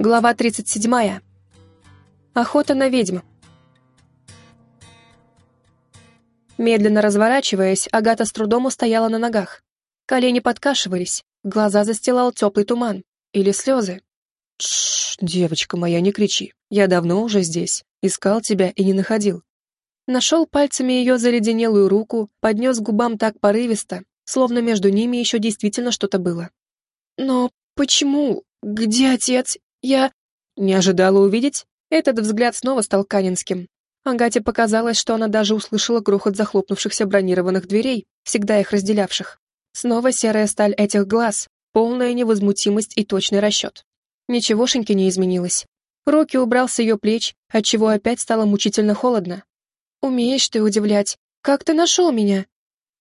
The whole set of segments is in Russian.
Глава 37. Охота на ведьм. Медленно разворачиваясь, Агата с трудом устояла на ногах. Колени подкашивались, глаза застилал теплый туман. Или слезы. Тш, девочка моя, не кричи. Я давно уже здесь. Искал тебя и не находил. Нашел пальцами ее заледенелую руку, поднес губам так порывисто, словно между ними еще действительно что-то было. «Но почему? Где отец? Я...» Не ожидала увидеть? Этот взгляд снова стал Канинским. Агате показалось, что она даже услышала грохот захлопнувшихся бронированных дверей, всегда их разделявших. Снова серая сталь этих глаз, полная невозмутимость и точный расчет. Ничегошеньки не изменилось. Руки убрал с ее плеч, отчего опять стало мучительно холодно. «Умеешь ты удивлять. Как ты нашел меня?»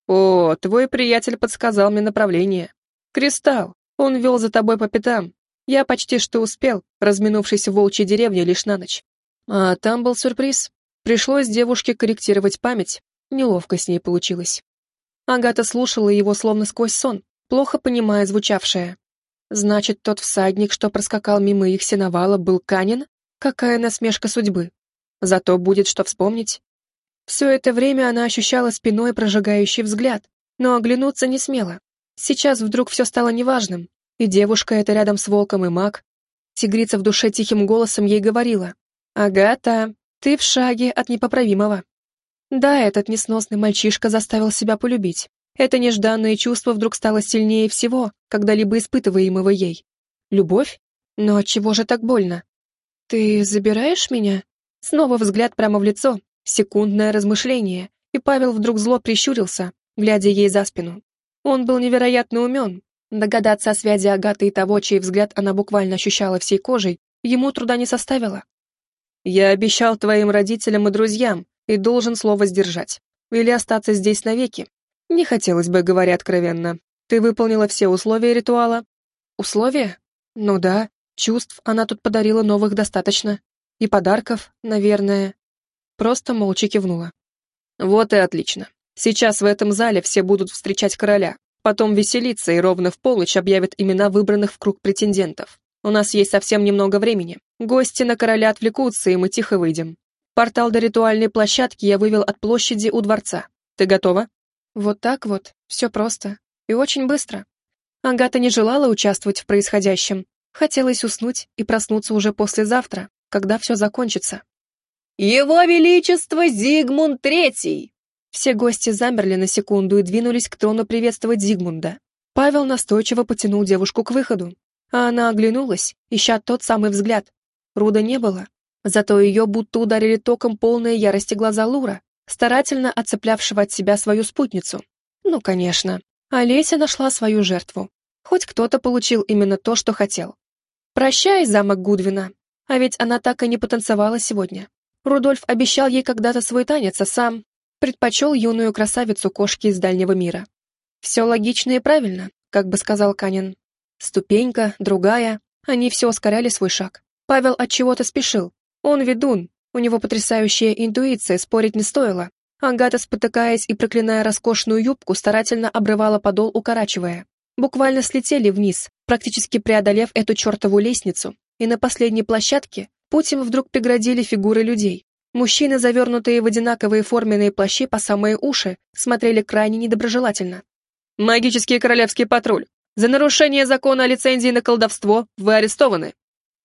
«О, твой приятель подсказал мне направление. Кристалл. Он вел за тобой по пятам. Я почти что успел, разминувшись в волчьей деревне лишь на ночь. А там был сюрприз. Пришлось девушке корректировать память. Неловко с ней получилось. Агата слушала его словно сквозь сон, плохо понимая звучавшее. Значит, тот всадник, что проскакал мимо их сеновала, был Канин? Какая насмешка судьбы. Зато будет что вспомнить. Все это время она ощущала спиной прожигающий взгляд, но оглянуться не смела. Сейчас вдруг все стало неважным, и девушка эта рядом с волком и маг. Тигрица в душе тихим голосом ей говорила. «Агата, ты в шаге от непоправимого». Да, этот несносный мальчишка заставил себя полюбить. Это нежданное чувство вдруг стало сильнее всего, когда-либо испытываемого ей. Любовь? Но от чего же так больно? «Ты забираешь меня?» Снова взгляд прямо в лицо, секундное размышление, и Павел вдруг зло прищурился, глядя ей за спину. Он был невероятно умен, Догадаться о связи Агаты и того, чей взгляд она буквально ощущала всей кожей, ему труда не составило. «Я обещал твоим родителям и друзьям и должен слово сдержать. Или остаться здесь навеки. Не хотелось бы, говоря откровенно. Ты выполнила все условия ритуала?» «Условия? Ну да. Чувств она тут подарила новых достаточно. И подарков, наверное». Просто молча кивнула. «Вот и отлично. Сейчас в этом зале все будут встречать короля, Потом веселиться и ровно в полночь объявят имена выбранных в круг претендентов. У нас есть совсем немного времени. Гости на короля отвлекутся, и мы тихо выйдем. Портал до ритуальной площадки я вывел от площади у дворца. Ты готова? Вот так вот, все просто. И очень быстро. Агата не желала участвовать в происходящем. Хотелось уснуть и проснуться уже послезавтра, когда все закончится. «Его Величество Зигмунд Третий!» Все гости замерли на секунду и двинулись к трону приветствовать Зигмунда. Павел настойчиво потянул девушку к выходу, а она оглянулась, ища тот самый взгляд. Руда не было. Зато ее будто ударили током полные ярости глаза Лура, старательно отцеплявшего от себя свою спутницу. Ну, конечно. Олеся нашла свою жертву. Хоть кто-то получил именно то, что хотел. Прощай, замок Гудвина. А ведь она так и не потанцевала сегодня. Рудольф обещал ей когда-то свой танец, а сам предпочел юную красавицу кошки из дальнего мира. Все логично и правильно, как бы сказал Канин. Ступенька, другая, они все ускоряли свой шаг. Павел от чего-то спешил. Он ведун, у него потрясающая интуиция, спорить не стоило. Агата, спотыкаясь и проклиная роскошную юбку, старательно обрывала подол, укорачивая. Буквально слетели вниз, практически преодолев эту чертову лестницу, и на последней площадке путь вдруг преградили фигуры людей. Мужчины, завернутые в одинаковые форменные плащи по самые уши, смотрели крайне недоброжелательно. «Магический королевский патруль! За нарушение закона о лицензии на колдовство вы арестованы!»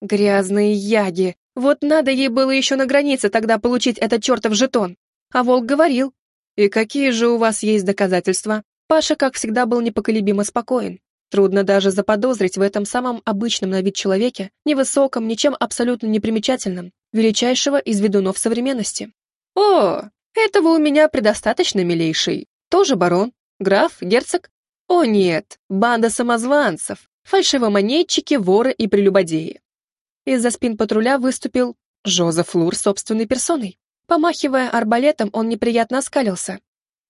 «Грязные яги! Вот надо ей было еще на границе тогда получить этот чертов жетон!» А волк говорил. «И какие же у вас есть доказательства?» Паша, как всегда, был непоколебимо спокоен. Трудно даже заподозрить в этом самом обычном на вид человеке, невысоком, ничем абсолютно непримечательном, величайшего из ведунов современности. «О, этого у меня предостаточно, милейший. Тоже барон, граф, герцог? О нет, банда самозванцев, фальшивомонетчики, воры и прелюбодеи». Из-за спин патруля выступил Жозеф Лур собственной персоной. Помахивая арбалетом, он неприятно оскалился.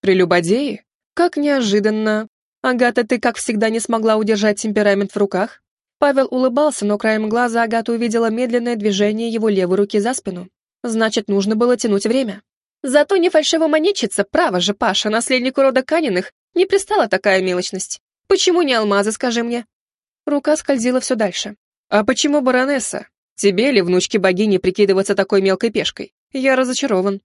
«Прелюбодеи? Как неожиданно. Агата, ты, как всегда, не смогла удержать темперамент в руках?» Павел улыбался, но краем глаза Агата увидела медленное движение его левой руки за спину. Значит, нужно было тянуть время. Зато не фальшивомонетчица, право же, Паша, наследнику рода Каниных, не пристала такая мелочность. Почему не алмазы, скажи мне? Рука скользила все дальше. А почему баронесса? Тебе ли, внучке богини, прикидываться такой мелкой пешкой? Я разочарован».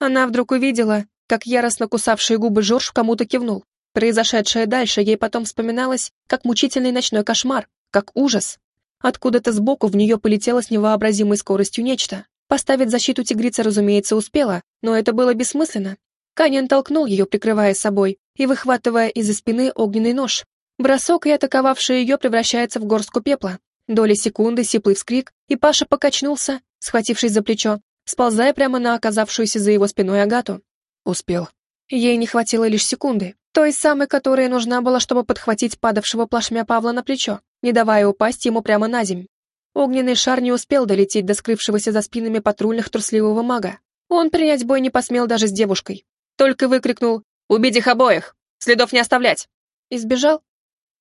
Она вдруг увидела, как яростно кусавшие губы Жорж кому-то кивнул. Произошедшее дальше ей потом вспоминалось, как мучительный ночной кошмар, как ужас. Откуда-то сбоку в нее полетело с невообразимой скоростью нечто. Поставить защиту тигрица, разумеется, успела, но это было бессмысленно. Канин толкнул ее, прикрывая собой, и выхватывая из-за спины огненный нож. Бросок и атаковавший ее превращается в горстку пепла. Доли секунды, сиплый вскрик, и Паша покачнулся, схватившись за плечо, сползая прямо на оказавшуюся за его спиной Агату. Успел. Ей не хватило лишь секунды, той самой, которая нужна была, чтобы подхватить падавшего плашмя Павла на плечо, не давая упасть ему прямо на земь. Огненный шар не успел долететь до скрывшегося за спинами патрульных трусливого мага. Он принять бой не посмел даже с девушкой. Только выкрикнул «Убить их обоих! Следов не оставлять!» И сбежал?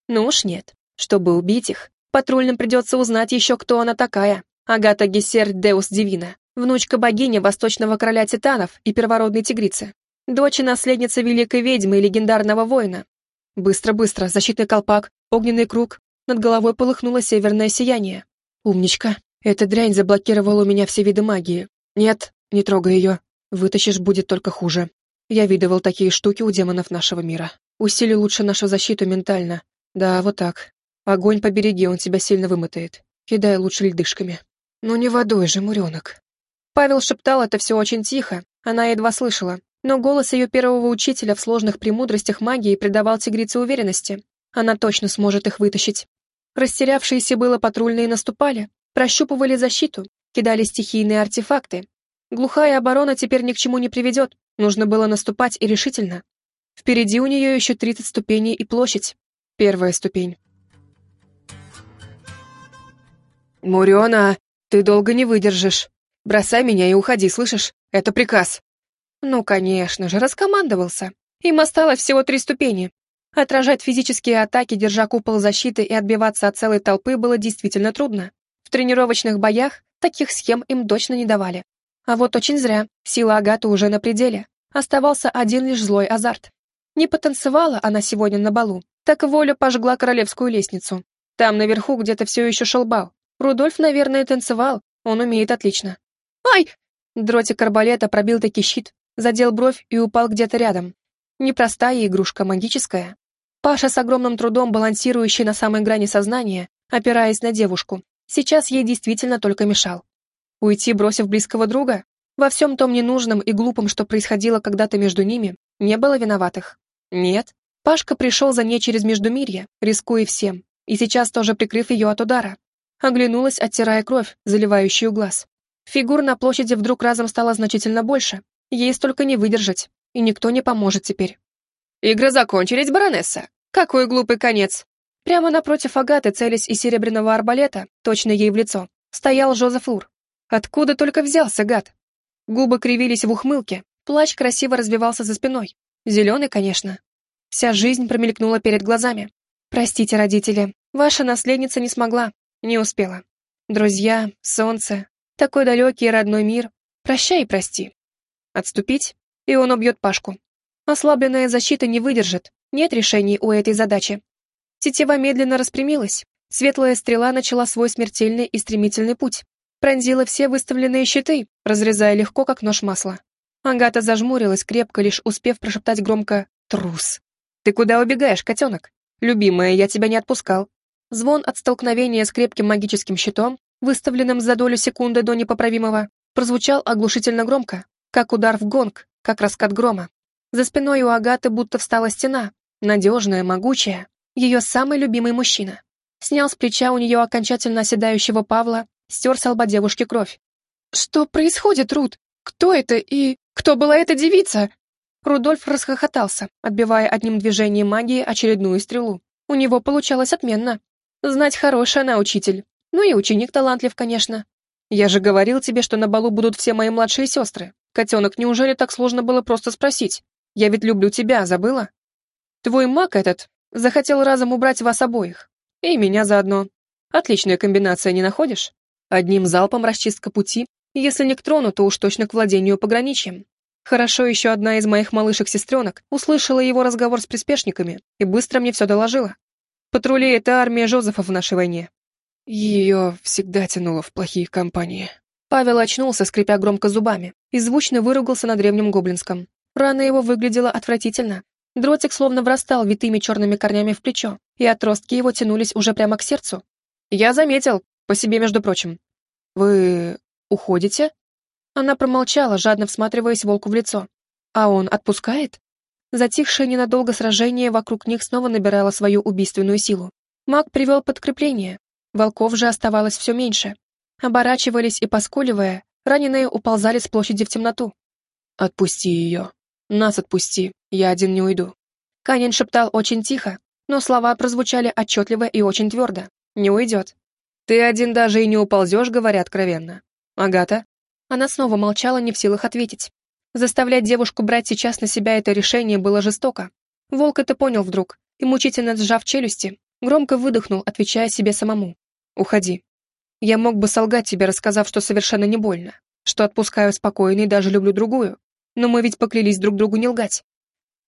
Ну уж нет. Чтобы убить их, патрульным придется узнать еще, кто она такая. Агата Гессер Деус Дивина, внучка богини Восточного Короля Титанов и первородной тигрицы. Дочь и наследница великой ведьмы и легендарного воина. Быстро-быстро, защитный колпак, огненный круг, над головой полыхнуло северное сияние. «Умничка. Эта дрянь заблокировала у меня все виды магии. Нет, не трогай ее. Вытащишь, будет только хуже. Я видывал такие штуки у демонов нашего мира. Усили лучше нашу защиту ментально. Да, вот так. Огонь побереги, он тебя сильно вымотает. Кидай лучше льдышками. Ну не водой же, муренок». Павел шептал это все очень тихо, она едва слышала, но голос ее первого учителя в сложных премудростях магии придавал тигрице уверенности. Она точно сможет их вытащить. Растерявшиеся было патрульные наступали, прощупывали защиту, кидали стихийные артефакты. Глухая оборона теперь ни к чему не приведет, нужно было наступать и решительно. Впереди у нее еще 30 ступеней и площадь. Первая ступень. «Мурена, ты долго не выдержишь. Бросай меня и уходи, слышишь? Это приказ». Ну, конечно же, раскомандовался. Им осталось всего три ступени, Отражать физические атаки, держа купол защиты и отбиваться от целой толпы было действительно трудно. В тренировочных боях таких схем им точно не давали. А вот очень зря, сила Агаты уже на пределе. Оставался один лишь злой азарт. Не потанцевала она сегодня на балу, так воля пожгла королевскую лестницу. Там наверху где-то все еще шел бал. Рудольф, наверное, танцевал, он умеет отлично. «Ай!» Дротик арбалета пробил таки щит, задел бровь и упал где-то рядом. Непростая игрушка, магическая. Паша с огромным трудом балансирующий на самой грани сознания, опираясь на девушку, сейчас ей действительно только мешал. Уйти, бросив близкого друга? Во всем том ненужном и глупом, что происходило когда-то между ними, не было виноватых. Нет. Пашка пришел за ней через Междумирье, рискуя всем, и сейчас тоже прикрыв ее от удара. Оглянулась, оттирая кровь, заливающую глаз. Фигур на площади вдруг разом стало значительно больше. Ей столько не выдержать, и никто не поможет теперь. «Игры закончились, баронесса!» Какой глупый конец! Прямо напротив Агаты, целясь из серебряного арбалета, точно ей в лицо, стоял Жозеф Лур. Откуда только взялся гад? Губы кривились в ухмылке, плащ красиво развивался за спиной. Зеленый, конечно. Вся жизнь промелькнула перед глазами. Простите, родители, ваша наследница не смогла, не успела. Друзья, солнце, такой далекий родной мир. Прощай и прости. Отступить, и он убьет Пашку. Ослабленная защита не выдержит, нет решений у этой задачи. Тетива медленно распрямилась. Светлая стрела начала свой смертельный и стремительный путь. Пронзила все выставленные щиты, разрезая легко, как нож масла. Агата зажмурилась, крепко лишь успев прошептать громко «Трус». «Ты куда убегаешь, котенок? Любимая, я тебя не отпускал». Звон от столкновения с крепким магическим щитом, выставленным за долю секунды до непоправимого, прозвучал оглушительно громко, как удар в гонг, как раскат грома. За спиной у Агаты будто встала стена, Надежная, могучая, ее самый любимый мужчина. Снял с плеча у нее окончательно оседающего Павла, стер с лба девушки кровь. «Что происходит, Рут? Кто это и... кто была эта девица?» Рудольф расхохотался, отбивая одним движением магии очередную стрелу. У него получалось отменно. Знать хорошая она учитель. Ну и ученик талантлив, конечно. Я же говорил тебе, что на балу будут все мои младшие сестры. Котенок, неужели так сложно было просто спросить? Я ведь люблю тебя, забыла? Твой маг этот захотел разом убрать вас обоих. И меня заодно. Отличная комбинация, не находишь? Одним залпом расчистка пути, если не к трону, то уж точно к владению пограничьем. Хорошо еще одна из моих малышек-сестренок услышала его разговор с приспешниками и быстро мне все доложила. Патрули — это армия Жозефа в нашей войне. Ее всегда тянуло в плохие компании. Павел очнулся, скрипя громко зубами, и звучно выругался на древнем гоблинском. Рана его выглядела отвратительно. Дротик словно врастал витыми черными корнями в плечо, и отростки его тянулись уже прямо к сердцу. «Я заметил, по себе, между прочим». «Вы уходите?» Она промолчала, жадно всматриваясь волку в лицо. «А он отпускает?» Затихшее ненадолго сражение вокруг них снова набирало свою убийственную силу. Маг привел подкрепление. Волков же оставалось все меньше. Оборачивались и, поскуливая, раненые уползали с площади в темноту. «Отпусти ее. Нас отпусти. Я один не уйду». Канин шептал очень тихо, но слова прозвучали отчетливо и очень твердо. «Не уйдет». «Ты один даже и не уползешь, говоря откровенно. Агата?» Она снова молчала, не в силах ответить. Заставлять девушку брать сейчас на себя это решение было жестоко. Волк это понял вдруг и, мучительно сжав челюсти, громко выдохнул, отвечая себе самому. «Уходи. Я мог бы солгать тебе, рассказав, что совершенно не больно, что отпускаю спокойно и даже люблю другую, но мы ведь поклялись друг другу не лгать».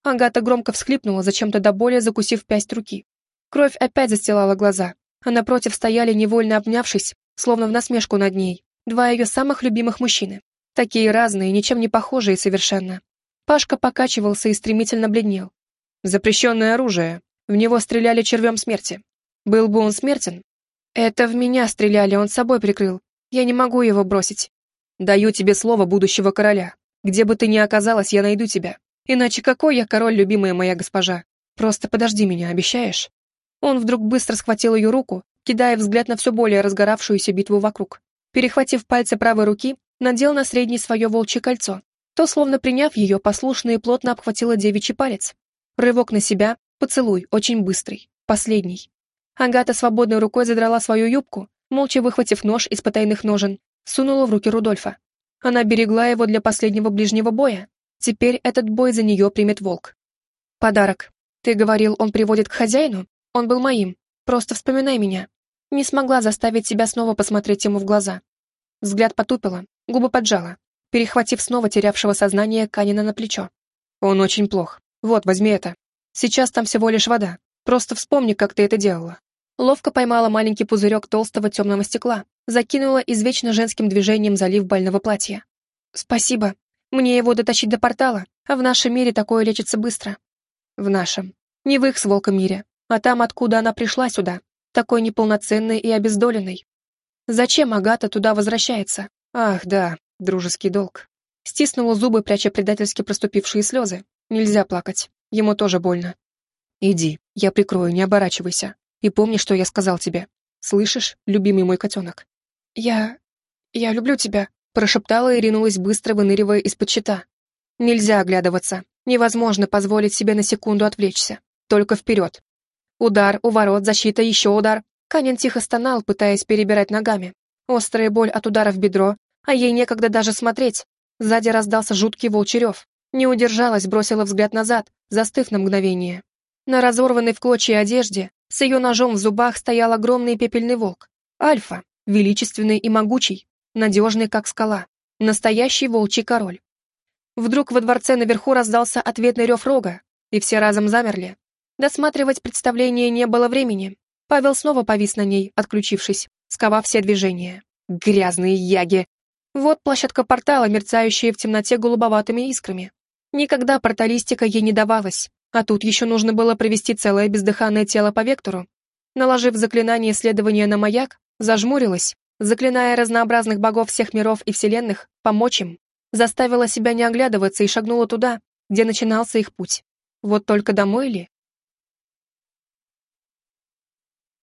Агата громко всхлипнула, зачем-то до боли закусив пясть руки. Кровь опять застилала глаза, а напротив стояли, невольно обнявшись, словно в насмешку над ней, два ее самых любимых мужчины. Такие разные, ничем не похожие совершенно. Пашка покачивался и стремительно бледнел. Запрещенное оружие. В него стреляли червем смерти. Был бы он смертен? Это в меня стреляли, он собой прикрыл. Я не могу его бросить. Даю тебе слово будущего короля. Где бы ты ни оказалась, я найду тебя. Иначе какой я король, любимая моя госпожа? Просто подожди меня, обещаешь? Он вдруг быстро схватил ее руку, кидая взгляд на все более разгоравшуюся битву вокруг. Перехватив пальцы правой руки, надел на среднее свое волчье кольцо. То, словно приняв ее, послушно и плотно обхватила девичий палец. Рывок на себя, поцелуй, очень быстрый, последний. Агата свободной рукой задрала свою юбку, молча выхватив нож из потайных ножен, сунула в руки Рудольфа. Она берегла его для последнего ближнего боя. Теперь этот бой за нее примет волк. «Подарок. Ты говорил, он приводит к хозяину? Он был моим. Просто вспоминай меня». Не смогла заставить себя снова посмотреть ему в глаза. Взгляд потупила, губы поджала, перехватив снова терявшего сознание Канина на плечо. «Он очень плох. Вот, возьми это. Сейчас там всего лишь вода. Просто вспомни, как ты это делала». Ловко поймала маленький пузырек толстого темного стекла, закинула извечно женским движением залив больного платья. «Спасибо. Мне его дотащить до портала, а в нашем мире такое лечится быстро». «В нашем. Не в их с волком мире, а там, откуда она пришла сюда, такой неполноценной и обездоленной. Зачем Агата туда возвращается? Ах, да, дружеский долг. Стиснула зубы, пряча предательски проступившие слезы. Нельзя плакать. Ему тоже больно. Иди, я прикрою, не оборачивайся. И помни, что я сказал тебе. Слышишь, любимый мой котенок? Я... я люблю тебя, прошептала и ринулась быстро, выныривая из-под щита. Нельзя оглядываться. Невозможно позволить себе на секунду отвлечься. Только вперед. Удар, уворот, защита, еще удар. Канин тихо стонал, пытаясь перебирать ногами. Острая боль от удара в бедро, а ей некогда даже смотреть. Сзади раздался жуткий волчий. Не удержалась, бросила взгляд назад, застыв на мгновение. На разорванной в клочья одежде, с ее ножом в зубах стоял огромный пепельный волк. Альфа, величественный и могучий, надежный, как скала. Настоящий волчий король. Вдруг во дворце наверху раздался ответный рев рога, и все разом замерли. Досматривать представление не было времени. Павел снова повис на ней, отключившись, сковав все движения. Грязные яги! Вот площадка портала, мерцающая в темноте голубоватыми искрами. Никогда порталистика ей не давалась, а тут еще нужно было провести целое бездыханное тело по вектору. Наложив заклинание следования на маяк, зажмурилась, заклиная разнообразных богов всех миров и вселенных помочь им, заставила себя не оглядываться и шагнула туда, где начинался их путь. Вот только домой ли?